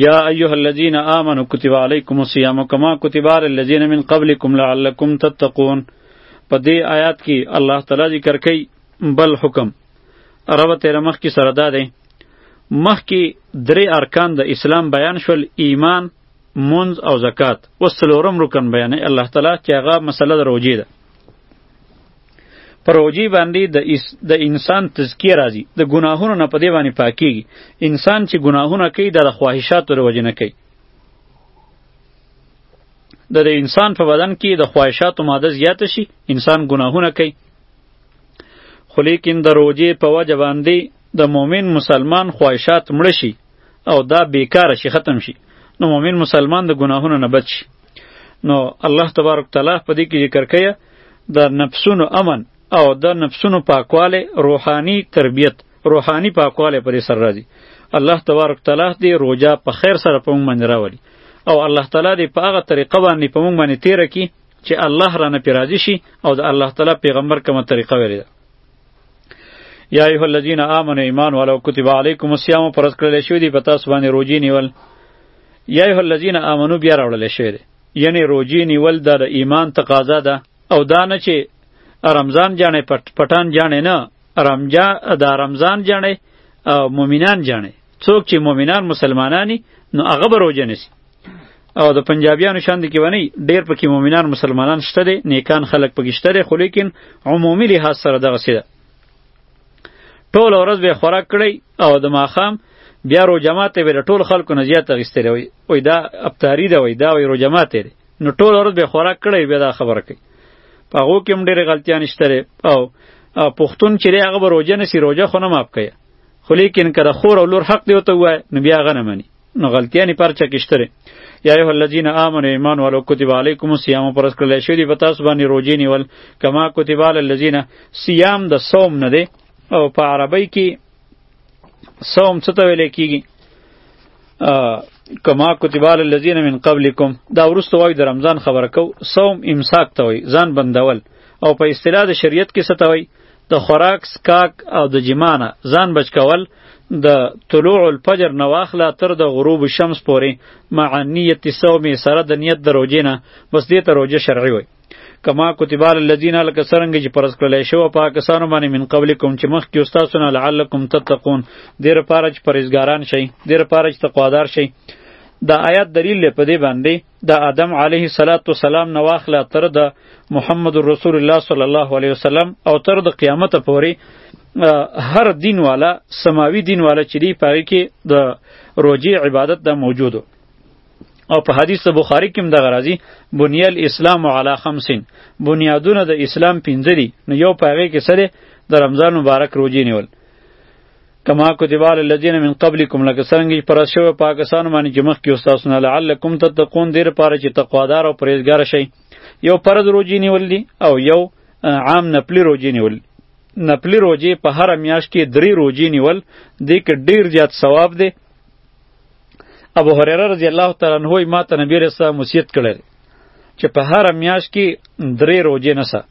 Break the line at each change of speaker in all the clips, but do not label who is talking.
یا ایها الذین آمنوا کتب علیکم الصیام کما کتب علی الذین من قبلکم لعلکم تتقون په دې آیات کې الله تعالی ذکر کوي بل حکم رب تیر مخ کې سره ده دی مخ کې درې ارکان د اسلام بیان شول ایمان منز او زکات وسلورم رکن بیان الله تعالی چې هغه مسله دروجی ده پر روژې باندې د د انسان تزکیه راځي د ګناهونو نه په دې باندې پاکیږي انسان چې ګناهونه کوي دا د خواهشاتو د وجې نه کوي د د انسان په بدن کې د خواهشاتو ماده زیاته شي انسان ګناهونه کوي خو لیکن د روژې په وجه باندې د مؤمن مسلمان خواهشات مړه شي او دا بیکاره شي ختم شي نو مؤمن مسلمان د ګناهونو نه بچ شي نو الله تبارک تعالی په دې کې ذکر کوي د نفسونو امن او د نفسونو پاکواله روحاني تربیت روحاني پاکواله پرې سر راځي الله تبارک تعالی دې روجا په خیر سره په موږ باندې راولي او الله تعالی دې په هغه طریقه باندې په موږ باندې تیر کی چې الله رانه پی راضي شي او د الله تعالی پیغمبر کومه طریقه ویلې ده یا ایه الذین آمنوا ایمان ولو کتب علیکم الصیام فرض کړل شوی دی په تاسو باندې روزي نیول یا ایه الذین آمنو بیا راوړل شوی دی یعنی روزي نیول د ایمان تقاضا ده او دا نه چې رمضان جانې پټ پټان جانې نه رمجا د رمضان جانې او مؤمنان جانې څوک چې مؤمنان مسلمانانی نو هغه به روژه نیسي او د پنجابیانو شاند کې ونی ډیر پکې مؤمنان مسلمانان شته دي نیکان خلک پکې شته دي خو لیکن عمومي لحاظ سره دغه سیده ټول ورځ به خوراک کړی او د ماخام بیا رو جماعت به ټول خلکو نه زیات غستری وي او دا ابتاری دا وي دا وي رو جماعت دی نو ټول ورځ به خوراک کړی به دا خبره کوي په هغه کې هم ډېرې غلطیاں نشته او پښتون چې هغه به روژه نسی روژه خو نه ماف کوي خو لیکن که د خور او لور حق دی ورته ووایه نو بیا هغه نه مني نو غلطیانې په هر چا کې شته دی یا ایها الذین آمنوا ایمان والو کتب علیکم الصیام پرس کړل شوی دی په تاسو باندې روزې نیول کما کتب علی الذین صیام د صوم نه دی او په عربی کې صوم څه ته ویل کیږي کما کتب علی الذین من قبلکم دا ورسته وای د رمضان خبره کو صوم امساک ته وای ځان بندول او په اصطلاح د شریعت کې څه ته وای د خوراک سکاک او د جمانه ځان بچ کول د طلوع الفجر نه واخله تر د غروب شمس پورې مع نیت صوم سره د نیت د روژې نه بس دې ته روژه شرعي وي کما کتبال الذین لکه څرنګه چې پرز کړل شو پاکستان باندې من قبلکم چې مخکې استادو نه لعلکم تتقون دیر پاره چې پرېزګاران شي دیر پاره چې تقوادار شي دا آیات دلیل په دې باندې د آدم علیه صلات و سلام نه واخله تر د محمد رسول الله صلی الله علیه وسلم او تر د قیامت پورې هر دین والا سماوي دین والا چې دی پاره کې د روجی عبادت دا موجودو او په حدیث بخاری کې هم دغه راځي بنی الاسلام علی خمسین بنیادونه د اسلام پنځه دي نو یو پاره کې سره د رمضان مبارک روجی نیول کما کتب علی الذین من قبلکم لکه څنګه چې پر شوی پاکستان باندې چې مخکې استادونه لعلکم تتقون دیر پاره چې تقوادار او پرهیزګار شئ یو فرض روزي نیول دي او یو عام نپلی روزي نیول نپلی روزي په هر میاشت کې درې روزي نیول دې کې ډیر زیات ثواب دی ابو هريره رضی الله تعالی عنہ ما ته نبی رسول وصیت کړی چې په هر میاشت کې درې روزي نه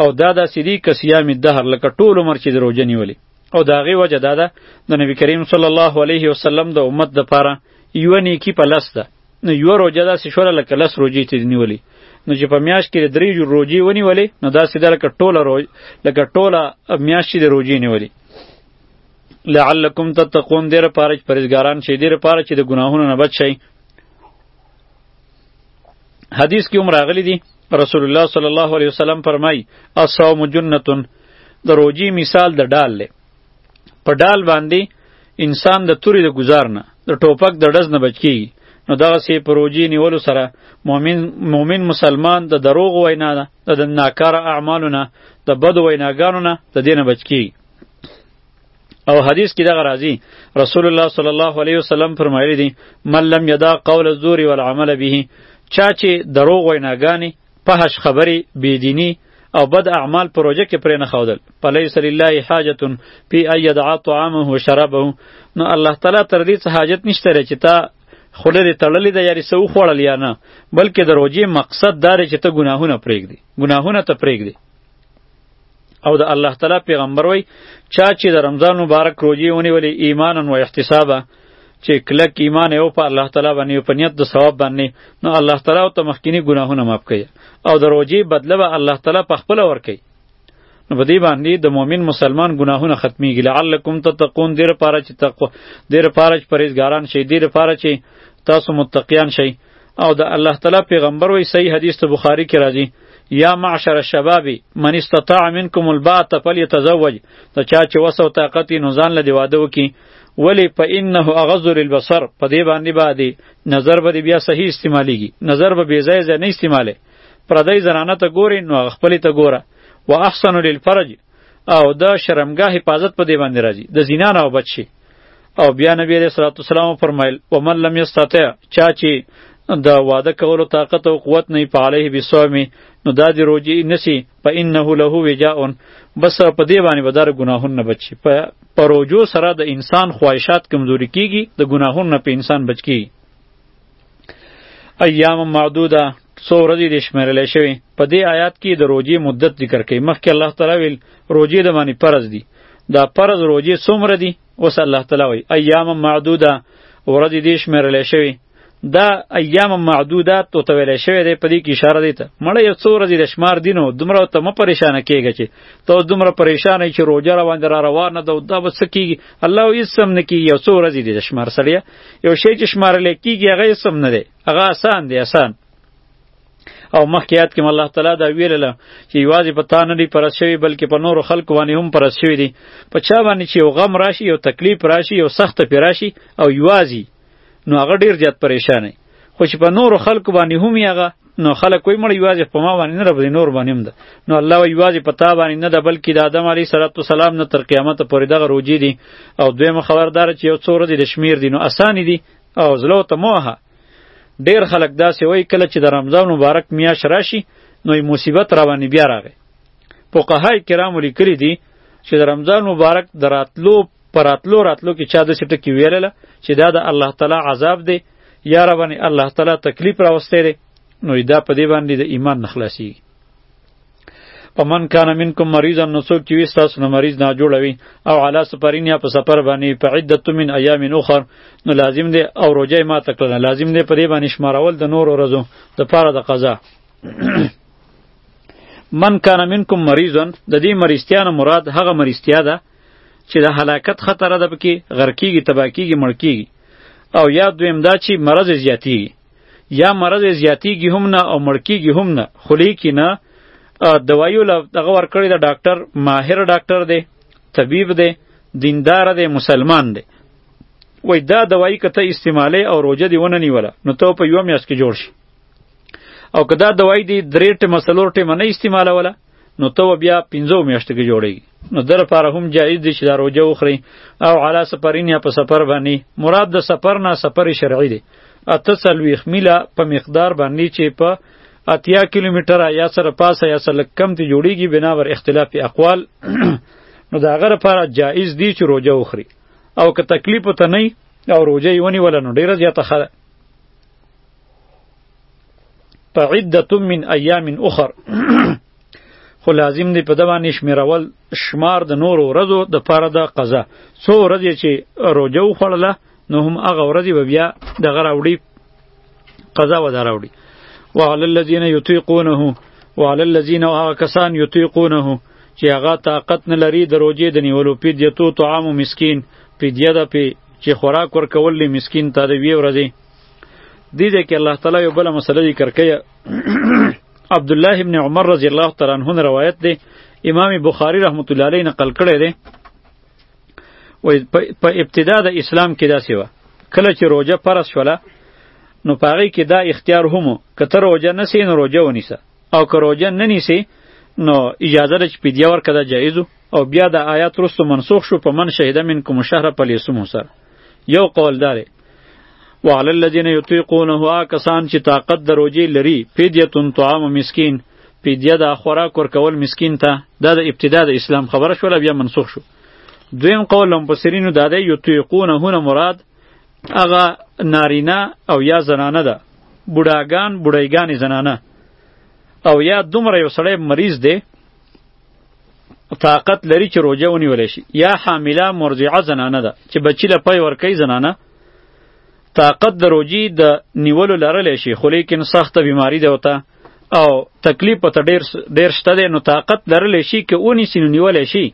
او دا داسې دي که صیام الدهر لکه ټول عمر چې د روژه نیولې او د هغې وجه دا ده د نبي کریم صلی الله علیه وسلم د امت دپاره یوه نیکي په لس ده نو یوه روژه داسې شوله لکه لس روژې چې نیولې نو چې په میاشت کې د درې روژې ونیولې نو داسې ده لکه ټوله روژ لکه ټوله میاشت چې د روژې نیولې لعلکم تتقون دې لپاره چې پرهېزګاران شئ دې لپاره چې د ګناهونو نه بچ شئ حدیث کې هم راغلی دی رسول الله صلی الله علیه وسلم فرمای الصوم جنتون د روجی مثال د ډال له په ډال باندې انسان د توري د گزار نه د ټوپک د ډز نه بچ کیږي نو دغه سی پروژی نیولو سره مؤمن مؤمن مسلمان د دروغ وینا نه د ناکاره اعمالو نه د بد ویناګانو نه د دینه بچ کیږي او حدیث کې دغه راځي رسول الله صلی الله علیه وسلم فرمایلی دي من لم یدا قول الزور والعمل به چا چې دروغ ویناګانی پهش خبرې بيدینی او بد اعمال پروژه کې پرې نه خودل پلیس لله حاجت فی ان یدعا طعامه و شرابه نو الله تعالی تر دې څه حاجت نشته چې تا خوله دې تړلې ده یاري څه وخوړل یا نه بلکې د روژې مقصد دا دی چې ته ګناهونه پرېږدې ګناهونه ته پرېږدې او د الله تعالی پیغمبر وای چا چې د رمضان مبارک روزي ونیولې ایمانا و احتسابا چې کلک ایمان یو په الله تعالی باندې په نیت د ثواب باندې نو الله تعالی او ته مخکینی ګناهونه معاف کړي او د روزي بدله به الله تعالی په خپل ور کوي نو په دې باندې د مؤمن مسلمان ګناهونه ختميږي لعلکم تتقون دیر پاره چې تقوا دیر پاره چې پرهیزګاران شي دیر پاره چې تاسو متقیان شئ او د الله تعالی پیغمبر وی صحیح حدیث ته بخاری کې راځي یا معشر الشباب من استطاع منکم الباءت فلیتزوج ته چا چې وسو طاقت نو ځان له دی واده وکي ولی فانه اغض للبصر په دې باندې باندې نظر به بیا صحیح استعمالیږي نظر به بی ځای ځای نه استعماله پردی زنانه ته ګوري نو خپل ته ګوره واحسن للفرج او د شرمګاه حفاظت په دې باندې راځي د زینا نه وبچي او بیا نبی علیہ الصلوۃ والسلام فرمایل ومن لم یستطع چا چې د واده کولو طاقت او قوت نه په علیه بسومی نو دا دی روجی نسی په انه له وجاء بس په دی باندې بدر گناهون نه بچی په پروجو سره د انسان خواهشات کمزوري کیږي د گناهون نه په انسان بچ کیږي ایام معدوده څو ورځې دې شمیرل شوی په دې آیات کې د روزې مدت ذکر کړي مخکې الله تعالی ویل روزې د باندې فرض دي دا فرض روزې څومره دي اوس الله تعالی وایي ایام معدوده ورځې دې شمیرل شوی دا ایام معدودات تو ته ویل شوی دی په دې کې اشاره دی ته مړه یو څو ورځې د شمار دینو دومره ته مه پریشانه کیږه چې ته اوس دومره پریشانه چې روزه را باندې را روانه ده دا به څه کیږي الله هیڅ هم نه کیږي یو څو ورځې دی د شمار سړیه یو شی چې شمارل کیږي هغه اسم نه دی هغه آسان دی آسان او مخکې یاد کې الله تعالی دا ویلله چې یوازې په تا نه دی پرس شوی بلکې په نورو خلکو باندې هم پرس شوی دی په چا باندې چې یو غم راشي یو تکلیف راشي یو سخت پې راشي او یوازې نو هغه ډیر زیات پریشان خو چې په نورو خلکو باندې هم یې هغه نو خلک وایي مړ یوازې په ما باندې نه ده په نور باندې هم ده نو الله وایي یوازې په تا باندې نه ده بلکې د آدم علیه صلات وسلام نه تر قیامته پورې دغه روجې دي او دویمه خبردار چې یو څو ورځې د شمیر دي نو اسانې دي او زلو ته موه ډیر خلک داسې وایي کله چې د رمضان مبارک میاش راشي نو یې مصیبت روانې بیا راغی فقهای کرامو لیکلي دي چې د رمضان مبارک د راتلو پر اتلو راتلو کې چا د سټه کې ویلله چې دا د الله تعالی عذاب دی یا ربانی الله تعالی تکلیف راوستي دی نو دا په دې باندې د ایمان نخلاصي پمن کان منکم مریضا نو څوک چې وستا سن مریض نه جوړوي او علا سفرین یا په سفر باندې په عدت من ایام اخر نو لازم دی او روزه ما تکړه لازم دی په دې باندې شمارول د نور ورځو د پاره د قضا من کان منکم مریضا د دې مریضتیا نه مراد هغه مریضتیا ده چې د هلاکت خطر ده پکې غرق کیږي تباه کیږي مړ کیږي او یا دویم دا چې مرض زیاتیږي یا مرض زیاتیږي هم نه او مړ کیږي هم نه خو لیکي نه دوایو له دغه ورکړی د ډاکټر ماهر ډاکټر دی طبیب دی دیندار دی مسلمان دی وای دا دوایی که ته استعمالی او روجه دی ونه نیوله نو ته په یوه میاشت کې جوړ شي او که دا دوایی دی درې ټیمه څلور ټیمه نه استعمالوله نو ته بیا پنځو میاشتو کې جوړیږي نو در لپاره هم جایز دی چې دا روژه وخوري او علا سفرین یا په سفر باندې مراد د سفر نه سفر شرعي دی اته څلوېښت میله په مقدار باندې چې په اتیا کیلومتر یا سره پاسه یا سره کم ته جوړیږي بنابر اختلاف اقوال نو دا غره لپاره جایز دی چې روزه وخوري او که تکلیف ته نه او روزه یې ونیوله نو ډیره زیاته ښه فعدة من ایام اخر خو لازم دی په د باندې شمیرول شمار د نورو ورځو د پاره د قضا څو ورځې چې روجه وخوړله نو هم هغه ورځې به بیا دغه راوړي قضا ودا راوړي وعلى الذين يطيقونه وعلى الذين وهغه کسان يطيقونه چې هغه طاقت نه لري د روجې د نیولو پیدیتو طعام مسکین پیدیه ده پې چې خوراک ورکول مسکین ته د وی ورځې دې ځای کې الله تعالی یو بله مسله ذکر کوي عبدالله ابن عمر رضی الله تعالی عنه نه روایت دی امام بخاری رحمت الله علیه نقل کړی دی و په ابتدا د اسلام کې داسې وه کله چې روژه فرض شوله نو په هغې کې دا اختیار هم و که ته روژه نسې نو روژه ونیسه او که روژه نه نیسې نو اجازه ده چې فدیه ورکړه دا جایز او بیا د آیات وروسته منسوخ شو په من شهیده منکم شهره فلیصمه سره یو قول داره وعلى الذين يطيقونه کسان چې طاقت د روجې لري فدیه طعام مسکین فدیه د خوراک ورکول مسکین ته دا د ابتدا د اسلام خبره شوله بیا منسوخ شو دویم قول لمپسرینو دا دی یطیقونه هونه مراد هغه نارینه او یا زنانه ده بوډاګان بوډایګانې زنانه او یا دومره یو سړی مریض دی طاقت لري چې روژه ونیول شي یا حامله مرضعه زنانه ده چې بچی له پی ورکوي زنانه طاقت د روژې د نیولو لرلی شي خو لیکن سخته بیماری ده ورته او تکلیف ورته ډېر ډېر شته دی نو طاقت لرلی شي که ونیسي نو نیولی شي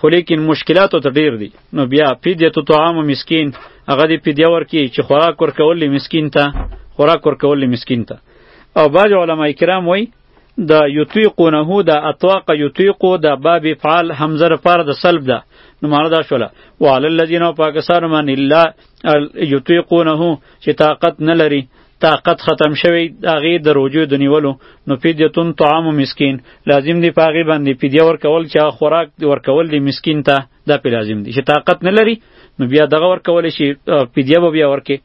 خو لیکن مشکلات ورته ډېر دي نو بیا فدیه تو طعام مسکین هغه دې فدیه ورکړي چې خوراک ورکول مسکین ته خوراک ورکول مسکین ته او بعض علما کرام وایي د یطیقونه د اطواق یطیقو د باب فعال حمزه لپاره د سلب ده نو معنا دا شوله وعلى الذين پاکستان من الا یطیقونه چې طاقت نه لري طاقت ختم شوی هغه د روجو د نیولو نو فدیتون طعام مسکین لازم دی پاغي باندې فدیه ورکول چې خوراک ورکول دی مسکین ته دا په لازم دی چې طاقت نه لري نو بیا دغه ورکول شي فدیه به بیا ورکه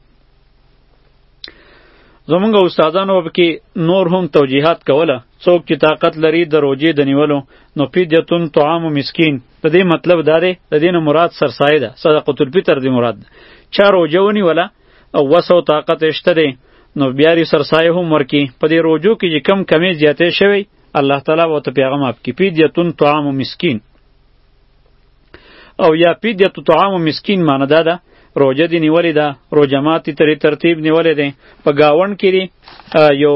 زمونږ استادانو به کې نور هم توجیهات کوله څوک چې طاقت لري د روجې د نیولو نو فدیتون طعام مسکین د دې مطلب دا دی د دې نه مراد سرسایه ده صدقه الفطر دی مراد ده چا روجه ونیوله او وسو طاقت شته دی نو بیا ری سرسایه هم ورکی په دې روجو کې چې کم کمی زیاتې شوی الله تعالی وو ته پیغام اپ کې فدیتون طعام مسکین او یا فدیه طعام مسکین معنی دا ده روجه دی نیولې ده روجه ماتی ترې ترتیب نیولې ده په گاون کې دی یو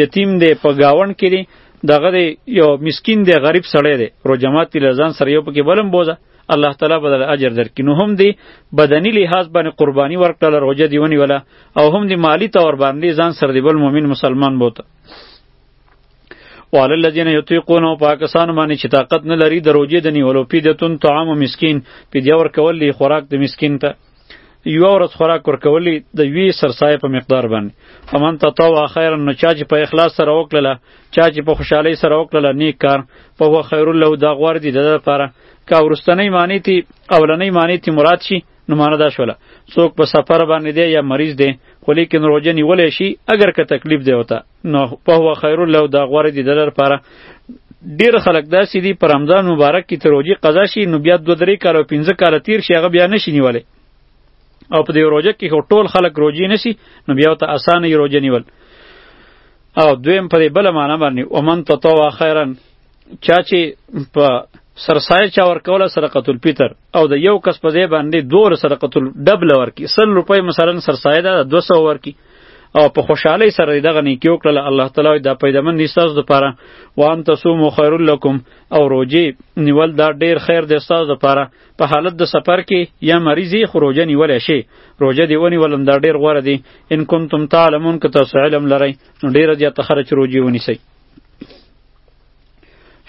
یتیم دی په گاون کې دی دغه دی یو مسکین دی غریب سړی دی روجه ماتی لزان سره یو پکې بلم بوزه الله تعالی بدل اجر درکړي نو هم دی بدنی لحاظ باندې قربانی ورکړل روجه دی ونی ولا او هم دی مالی تور باندې ځان سره دی بل مؤمن مسلمان بوته وعلى الذين يطيقون پاکستان باندې چې طاقت نه لري د روجې د نیولو پیدتون طعام مسکین پیدیا ورکول لی خوراک د مسکین ته یو ورځ خوراک ورکول د وی سرسای په مقدار باندې فمن تطوع خیرا نو چا چې په اخلاص سره وکړله چا چې په خوشحالۍ سره وکړله نیک کار په هو خیر له دا غوړ دي د لپاره کا ورستنی معنی تی اولنی معنی تی مراد شي نو معنی دا شوله څوک په سفر باندې دی یا مریض دی خو لیکن روزه نیولې شي اگر که تکلیف دی وته نو په هو خیر له دا غوړه دي دلر پاره ډیر خلک داسې دي په رمضان مبارک کې تروجي قضا شي نو بیا دوه درې کال او پنځه کال تیر شي هغه بیا نشي نیولای او په دې روزه کې ټول خلک روزي نشي نو بیا ته اسانه یې روزه نیول او دویم په دې بل معنا باندې ومن تطوع خیرا چا چې په سرسایه چا ورکوله صدقه الفطر او د یو کس په ځای باندې دوه صدقه ډبل ورکی سل روپۍ مثلا سرسایه ده 200 ورکی او په خوشحالۍ سره دغه نیکی وکړله الله تعالی دا پیدمن دي ستاسو دپاره وان تصومو خیر لکم او روجې نیول دا ډیر خیر دی ستاسو دپاره په حالت د سفر کې یا مریضي خو روجه نیولی شي روجه دې ونیولم دا ډیر غوره دی ان کنتم تعلمون که تاسو علم لرئ نو ډیره زیاته خره چې روجې ونیسئ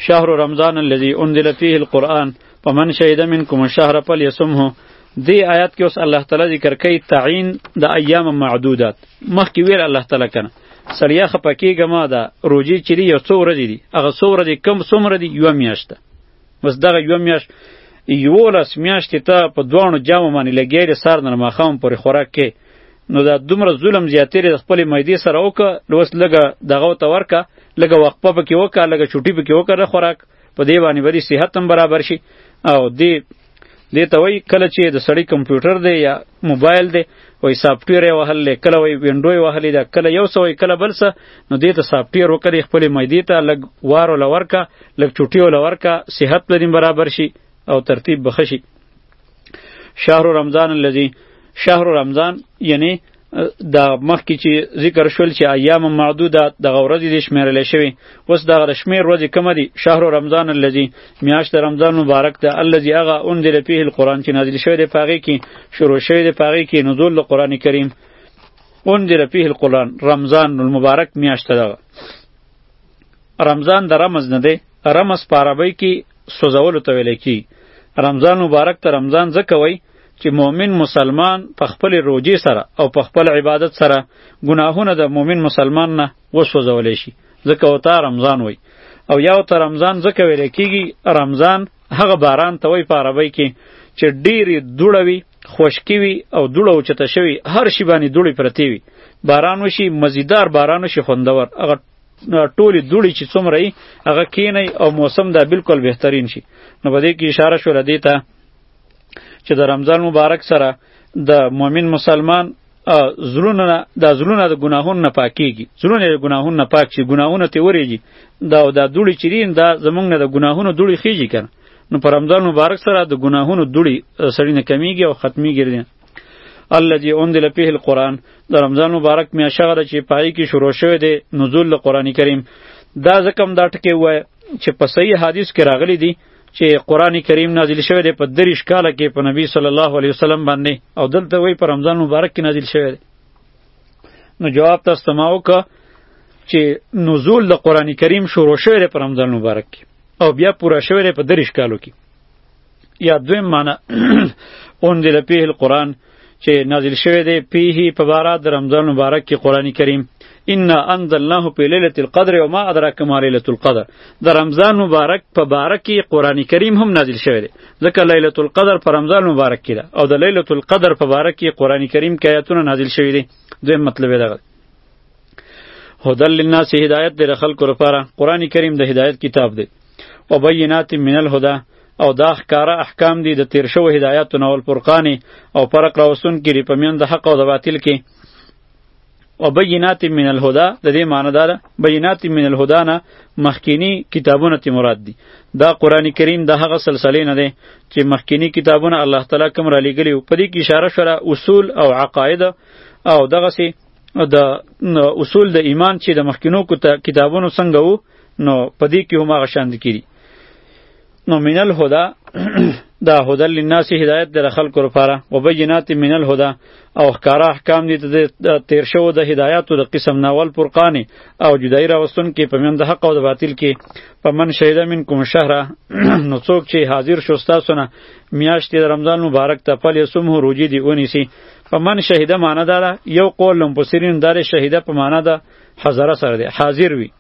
شهر رمضان الذي انزل فيه القرآن فمن شهد منكم الشهر فليصمه دی آیات کې اوس الله تعالی ذکر کوي تعین د ایام معدودات مخکې ویل الله تعالی کنه سړیا خپکیږه ما ده روجی چری یو څو ورځې دي هغه څو ورځې کم څومره دي یو میاشت بس دغه یو میاشت یولس میاشتې ته په دواړو جامو باندې لګیا دی سر نه ماښام پورې خوراک کې نو دا دومره ظلم زیاتې د خپل معدې سره وکړه لوس لګه دغه ته ورکه لګه وقفه پکې وکړه لګه چټي پکې وکړه خوراک په دې باندې بری صحت هم برابر شي او دې دې ته وایي کله چې د سړی کمپیوټر دی یا موبایل دی وایي سافټویر یې وهل دی کله وایي وینډو یې وهلی ده کله یو څه وایي کله بل څه نو دې ته سافټویر وکړي خپلې معدې ته لږ وار وله ورکه لږ چوټي وله ورکه صحت به دې برابر شي او ترتیب به ښه شي شهر رمضان الذي شهر رمضان یعنی دا مخکې چې ذکر شول چې ایام معدودات دغه ورځې دې شمېرل شوي اوس دغه د شمېر ورځې کومه دي شهر رمضان الذي میاشت رمضان مبارک ده الذي هغه انزل فيه القرآن چې نازل شوی دی په هغې کې شروع شوی دی په هغې کې نزول د قرآن کریم انزل فيه القرآن رمضان المبارک میاشت دغه رمضان د رمز نه دی رمز په عربی کې سوځولو ته ویل کی رمضان مبارک ته رمضان ځکه وای چې مؤمن مسلمان په خپل روجي سره او په خپل عبادت سره ګناهونه د مؤمن مسلمان نه وسوځول شي ځکه او ته رمضان وای او یا ته رمضان ځکه ویل کیږي رمضان هغه باران ته وای په عربی کې چې ډیری دوړوي خشکی وي او دوړه اوچته شوي هر شي باندې دوړې پرتې وي باران وشي مزیدار باران وشي خوندور هغه ټولې دوړې چې څومره یي هغه کینی او موسم دا بالکل بهترین شي نو په دې کې اشاره شوله دې ته چې د رمضان مبارک سره د مؤمن مسلمان زړونه دا زړونه د ګناهونو نه پاکیږي زړونه د ګناهونو نه پاک شي ګناهونه ته وریږي دا او دا دوړي چیرین دا زمونږ نه د ګناهونو دوړي خیږي کنه نو په رمضان مبارک سره د ګناهونو دوړي سړی نه کمیږي او ختمیږي الذي انزل فيه القرآن د رمضان مبارک میاشغه ده چې پای کې شروع شوه دی نزول قرآن کریم دا زکم دا ټکی وای چې په صحیح حدیث کې راغلی دی چې قران کریم نازل شوی دی په دریش کال کې په نبی صلی الله علیه وسلم باندې او دلته وی په رمضان مبارک کې نازل شوی دی نو جواب تاسو ته ما وکړه چې نزول د قران کریم شروع شوی دی په رمضان مبارک کې او بیا پوره شوی دی په دریش کالو کې یا دویم معنی انزل فيه القرآن چې نازل شوی دی پیه په بارا د رمضان مبارک کې قران کریم ان انزلناه په ليله القدر او ما ادراک ما ليله القدر د رمضان مبارک په بارک کې قران کریم هم نازل شوی دی ځکه ليله القدر په رمضان مبارک کې ده او د ليله القدر په بارک کې قران کریم کې آیاتونه نازل شوی دی دویم مطلب دی هدل للناس هدایت دی خلکو لپاره قران کریم د هدایت کتاب دی و بینات من الهدى او دا ښکاره احکام دي د تیر شوو هدایاتو نه والفرقان او فرق راوستون کې لري په میان د حق او د باطل کې و بینات من الهدى د دې معنی دا ده بینات من الهدى نه مخکینی کتابونه تی مراد دي دا قران کریم د هغه سلسله نه ده چې مخکینی کتابونه الله تعالی کوم را لېږلي په دې کې اشاره شوه اصول او عقاید او دغه سي د اصول د ایمان چې د مخکینو کتابونو څنګه وو نو په دې کې هم هغه شان ذکر نو من الهدى دا هدى للناس هدایت در خلکو لپاره و بینات من الهدى او ښکاره احکام دي د تیر شوو د هدایاتو د قسم ناول فرقان او جدای راوستون کې په من د حق او د باطل کې په من شهیده منکم شهره نو څوک چې حاضر شو ستاسو نه میاشتې د رمضان مبارک ته پلې سمه روجي دی ونیسي فمن شهیده معنا دا ده یو قول لم بصیرین دار شهیده په معنا ده حضره سره ده حاضر وي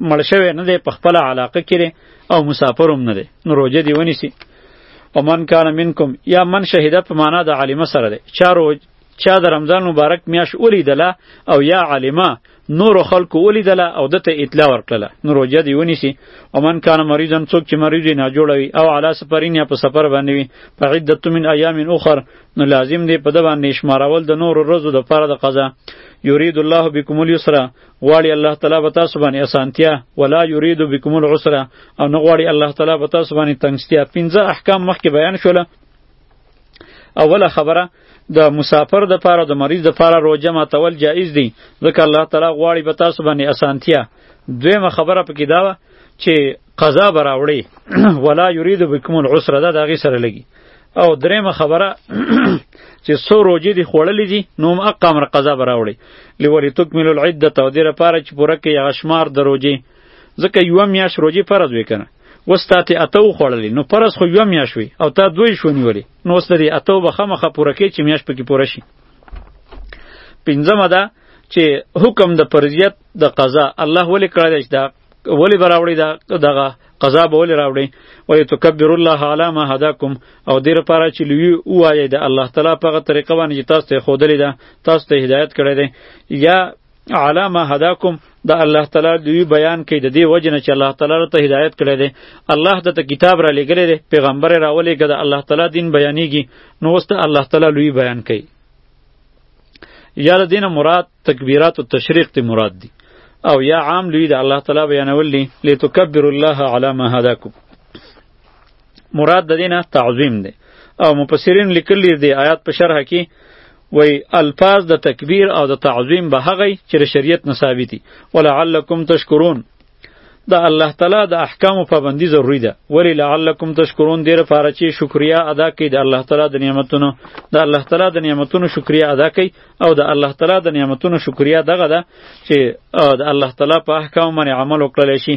مړ شوی نه دی په خپل علاقه کې او مسافر هم نه دی نو روجه دی ونیسي او من کان منکم یا من شهیده په معنا د عالمه سره دی چا روج چا د رمضان مبارک میاش اولیدله او یا عالمه نورو خلکو ولیدله او ده ته اطلاع ورکړله نو روژه دې ونیسي او من کان مریضا څوک چې مریض وي ناجوړه وي او علا سفرین یا په سفر باندې وي په عدت من ایام اخر نو لازم دی په ده باندې شمارول د نورو ورځو دپاره د قضا یرید الله بکم اليسر غواړي الله تعالی به تاسو باندې اسانتیا ولا یرید بکم العسر او نه غواړي الله تعالی به تاسو باندې تنګستیا پنځه احکام مخکې بیان شول اوله خبره د مسافر د پاره د مریض د پاره روزه ماتول جایز دی ځکه الله تعالی غواړي په تاسو باندې اسانتیا دویمه خبره پکې دا وه چې قضا به راوړي ولا یرید بکم العسر دا د هغې سره لګي او درېیمه خبره چې څو روژې دې خوړلې دي نو هم اقامر قضا به راوړي لولي تکملو العدته او دې لپاره چې پوره کړي هغه شمار د روژې ځکه یو میاش روجی فرض وی کنه وس تا ته اتو خوړلې نو فرض خو یو میاش وی او تا دوی شو نیولې نو وس دې اتو بخه مخه پوره کې چې میاش پکې پوره شي پنځمه ده چې حکم د فرضیت د قضا الله ولې کړی دی دا ولې براوړی دا دغه قضا به ولې راوړي و یتکبر الله علی ما هداکم او دیر لپاره چې لوی وایي د الله تعالی په غو طریقه باندې تاسو ته خودلې ده تاسو ته هدایت کړی دی یا علا ما هداکم د الله تعالی دوی بیان کوي د دې وجه نه چې الله تعالی ته هدایت کړی دی الله د ته کتاب را لېږلی دی پیغمبر یې راولېږه د الله تعالی دین بیانېږي نو اوس ته الله تعالی لوی بیان کوي یا د دینه مراد تکبیرات او تشریق ته مراد دي او یا عام لوی د الله تعالی بیانول دي لتکبر الله علی ما هداکم مراد د دینه تعظیم دی او مفسرین لیکلی دی آیات په شرح کې وی الفاظ د تکبیر او د تعظیم به هغه چې شریعت نه ثابتي ولعلکم تشکرون د الله تعالی د احکام پابندی ضروری ده ولی لعلکم تشکرون دیر لپاره چې شکریا ادا کړئ د الله تعالی د نعمتونو د الله تعالی د نعمتونو شکریا ادا کړئ او د الله تعالی د نعمتونو شکریا دغه ده چې د الله تعالی په احکام باندې عمل وکړل شي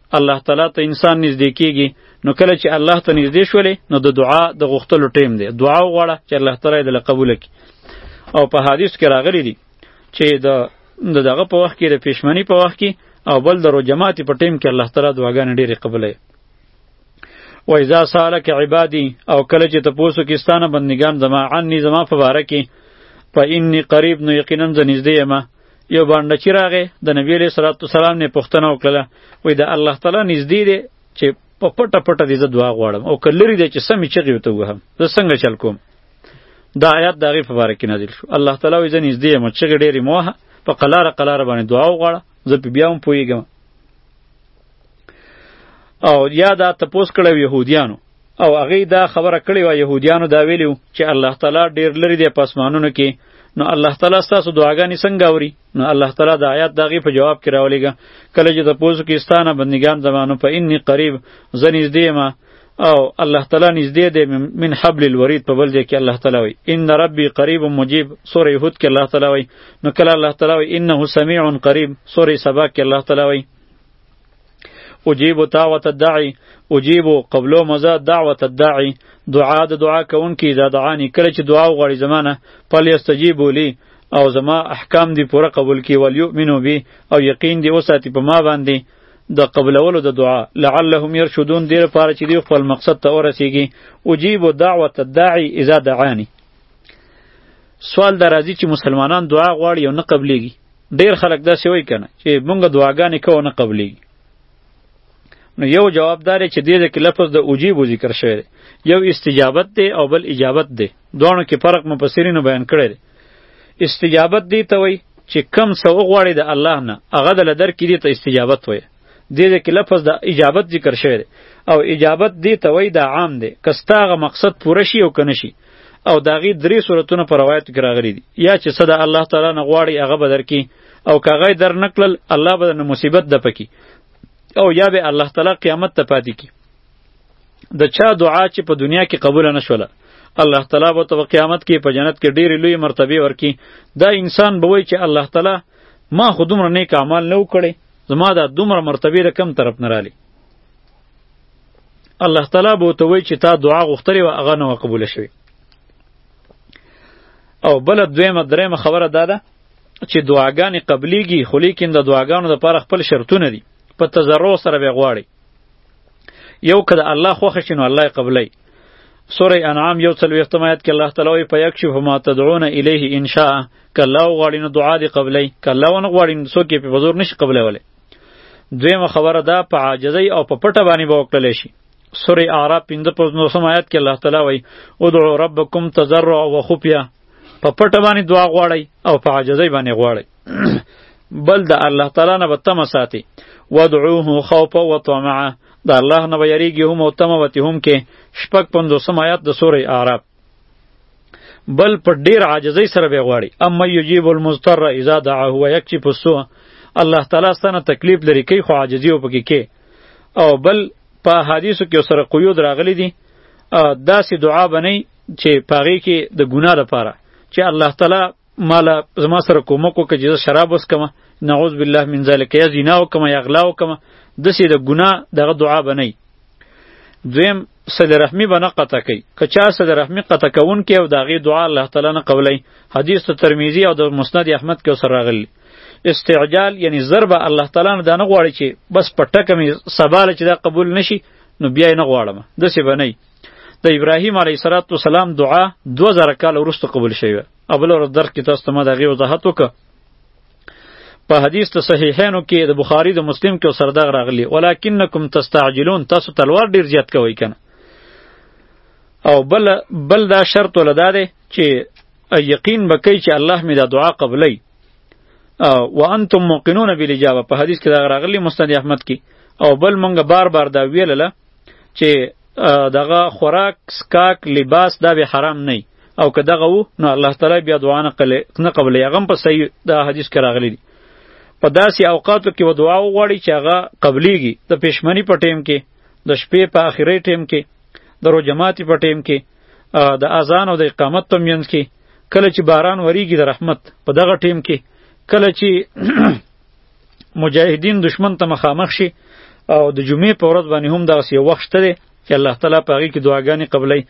الله تعالی ته انسان نږدې کیږي نو کله چې الله ته نږدې شولې نو د دعا د غوښتلو ټیم دی دعا وغواړه چې الله تعالی دې له قبول کړي او په حدیث کې راغلی دی چې د د دغه په وخت کې د پښمنی په وخت کې او بل د روجمات په ټیم کې الله تعالی دعاګانې ډېرې قبولې و اذا سالک عبادی او کله چې تاسو کې ستانه بندگان زما عني زما په باره کې په انی قریب نو یقینا زنیزده یم یو باندې چې راغې د نبی له صلوات والسلام نه پښتنه وکړه وې د الله تعالی نږدې دی چې په پټه پټه دې زه دعا غواړم او کلری دې چې سمې چغې وته وهم زه څنګه چل کوم دا آیات دغه په باره کې نازل شو الله تعالی وې زه نږدې یم چې ډېری موه په قلاره قلاره باندې دعا وغواړه زه په بیا هم پویګم او یا دا تپوس کړو يهوديانو او هغه دا خبره کړې وه يهوديانو دا ویلي وو چې الله تعالی ډېر لرې دی په اسمانونو کې نو الله تعالی ستاسو دعاګانې څنګه اوري نو الله تعالی د آیات دغه په جواب کې راولېږه کله چې د پوزو کې ستانه بندگان زمانو په انی قریب زنیز دی ما او الله تعالی نږدې دی من حبل الورید په بل ځای کې الله تعالی وایي ان ربي قریب مجیب سوره یهود کې الله تعالی وایي نو کله الله تعالی وایي انه سمیع قریب سوره سبا کې الله تعالی وایي اجیب دعوت الداعی اجیب قبلو مزه دعوت الداعی دعا د دعا کوونکی اذا دعانی کله چې دعا وغواړي زمانه پل یستجیبو لی او زما احکام دی پوره قبول کی ول یؤمنو بی او یقین دی وساتی په ما باندې د قبلولو د دعا لعلهم يرشدون دیر پاره چې دی خپل مقصد ته ورسیږي اجیب دعوت الداعی اذا دعانی سوال درازی چې مسلمانان دعا غواړي او نه قبليږي ډیر خلک داسې وایي کنه چې مونږ دعاګانې کوو نه قبلي نو یو جوابدار چې دې کې لفظ د اجیب ذکر شوی دی یو استجابت دی او بل اجابت دی دوه کې فرق مفسرین بیان کړی دی استجابت دی ته وایي چې کم څه وغواړي د الله نه هغه د لدر کې دی ته استجابت وایي دې دې کې لفظ د اجابت ذکر شوی او اجابت دې ته وای دا عام دی کستاغه مقصد پوره شي او کنه شي او داغي درې صورتونه پر روایت کې راغلي دي یا چې صدا الله تعالی نه غواړي هغه بدر کې او کاغه در نکړل الله به نه مصیبت د پکی او یا به الله تعالی قیامت ته پاتې کی د چا دعا چې په دنیا کې قبول نه شوله الله تعالی به په قیامت کې په جنت کې ډېرې لوی مرتبه ورکي دا انسان به وایي چې الله تعالی ما خو دومره نیک اعمال نه وکړي زما دا دومره مرتبه د کم طرف نه رالی الله تعالی به ته وای چې تا دعا غوښتلې و هغه نه قبول شوی او بل دویمه دریمه خبره دا ده چې دعاګانې قبليږي خو لیکن د دعاګانو لپاره خپل شرطونه دي په تزرع سره به غواړي یو کده الله خوښ شنو الله قبلای سوره انعام یو څلوېښتم آیت کې الله تعالی وایي فیکشف ما تدعون الیه ان شاء که الله وغواړي نو دعا دې قبلوي که الله ونه غواړي نو څوک یې په زور نشي قبلولی دویمه خبره ده په عاجزۍ او په پټه باندې به وکړلی شي سوره اعراف پنځه پنځه نوسم آیت کې الله تعالی وایي ادعو ربکم تضرع و خفیه په پټه باندې دعا غواړئ او په عاجزۍ باندې غواړئ بل د الله تعالی نه به تمه ساتي ودعوه خوفا و طمعا د الله نه به یریږي هم او تمه وتي هم کې شپږ پنځوسم آیات د سورې اعراف بل په ډیر عاجزۍ سره به غواړي اما یجیب المضطر اذا دعاه و یکشف السوء الله تعالی ستنه تکلیف لري کوي خو عاجزي او پکې کې او بل په حدیثو کې سره قیود راغلي دي داسې دعا بنئ چې پاغې کې د ګناه لپاره چې الله تعالی مالا زما سره کومک وکړه چې زه شراب وسکم نعوذ بالله من ذلک یا زنا وکم یا غلا وکم د سې د ګنا دغه دعا بنئ دویم صد رحمی بنا قطع کوي که چا صد رحمی قطع کون کې او داغه دعا الله تعالی نه قبلای حدیث ته ترمذی او د مسند احمد کې سره راغلی استعجال یعنی ضرب الله تعالی نه دانه غواړي چې بس پټه کمی سباله چې دا قبول نشي نو بیا نه غواړم د سې بنئ د ابراهیم علیه صلوات و سلام دعا 2000 کال وروسته قبول شوی او بل ورځ درس کې تاسو ته ما د هغې وضاحت وکړ په حدیث ته صحیحینو کې د بخاری د مسلم کې سره دغه راغلی ولکنکم تستعجلون تاسو تلوار ډیر زیات کوئ کنه او بل بل دا شرط ولدا دی چې یقین بکې چې الله می دا دعا قبلې وانتم موقنون بالاجابه په حدیث کې دا راغلی مستند احمد کې او بل مونږ بار بار دا ویلله چې دغه خوراک سکاک لباس دا به حرام نه او که دغه وو نو الله تعالی بیا دعا نه قبل نه قبل یغم په صحیح دا حدیث کې راغلی دی په داسې اوقاتو کې و دعا وغواړي چې هغه قبلیږي د پښمنی په ټیم کې د شپې په آخري ټیم کې د روجماتي په ټیم کې د اذان او د اقامت په منځ کې کله چې باران وریږي د رحمت په دغه ټیم کې کله چې مجاهدین دشمن ته مخامخ شي او د جمعې په ورځ باندې هم دغسې یو وخت شته دی چې الله تعالی په هغې کې دعاګانې قبلوي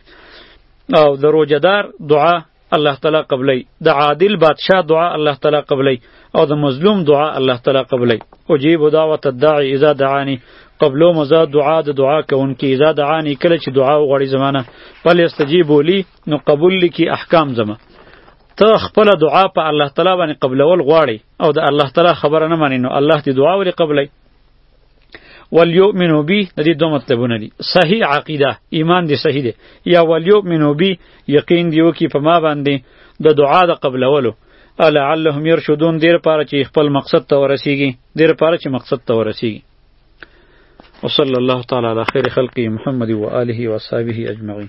او د روجهدار دعا الله تعالی قبلی د عادل بادشاه دعا الله تعالی قبلی او د مظلوم دعا الله تعالی قبلی اجیب دعوت الداعی اذا دعانی قبلو مزه دعا د دعا کوونکی اذا دعانی کله چې دعا وغواړي زمانه پل استجیبو لی نو قبول لکی احکام زما ته خپل دعا په الله تعالی باندې قبلول غواړي او د الله تعالی خبره نه مانی نو الله دې دعا ولې قبلای ولیؤمنو بی د دې دوه مطلبونه دي صحیح عقیده ایمان دی صحیح دی یا ولیؤمنو بی یقین دی وکي په ما باندې د دعا د قبلولو لعلهم يرشدون دیر پاره چې خپل مقصد ته ورسیږي دیر پاره چې مقصد ته ورسیږي وصلی الله تعالی علی خیر خلقی محمد و آله و اصحابه اجمعین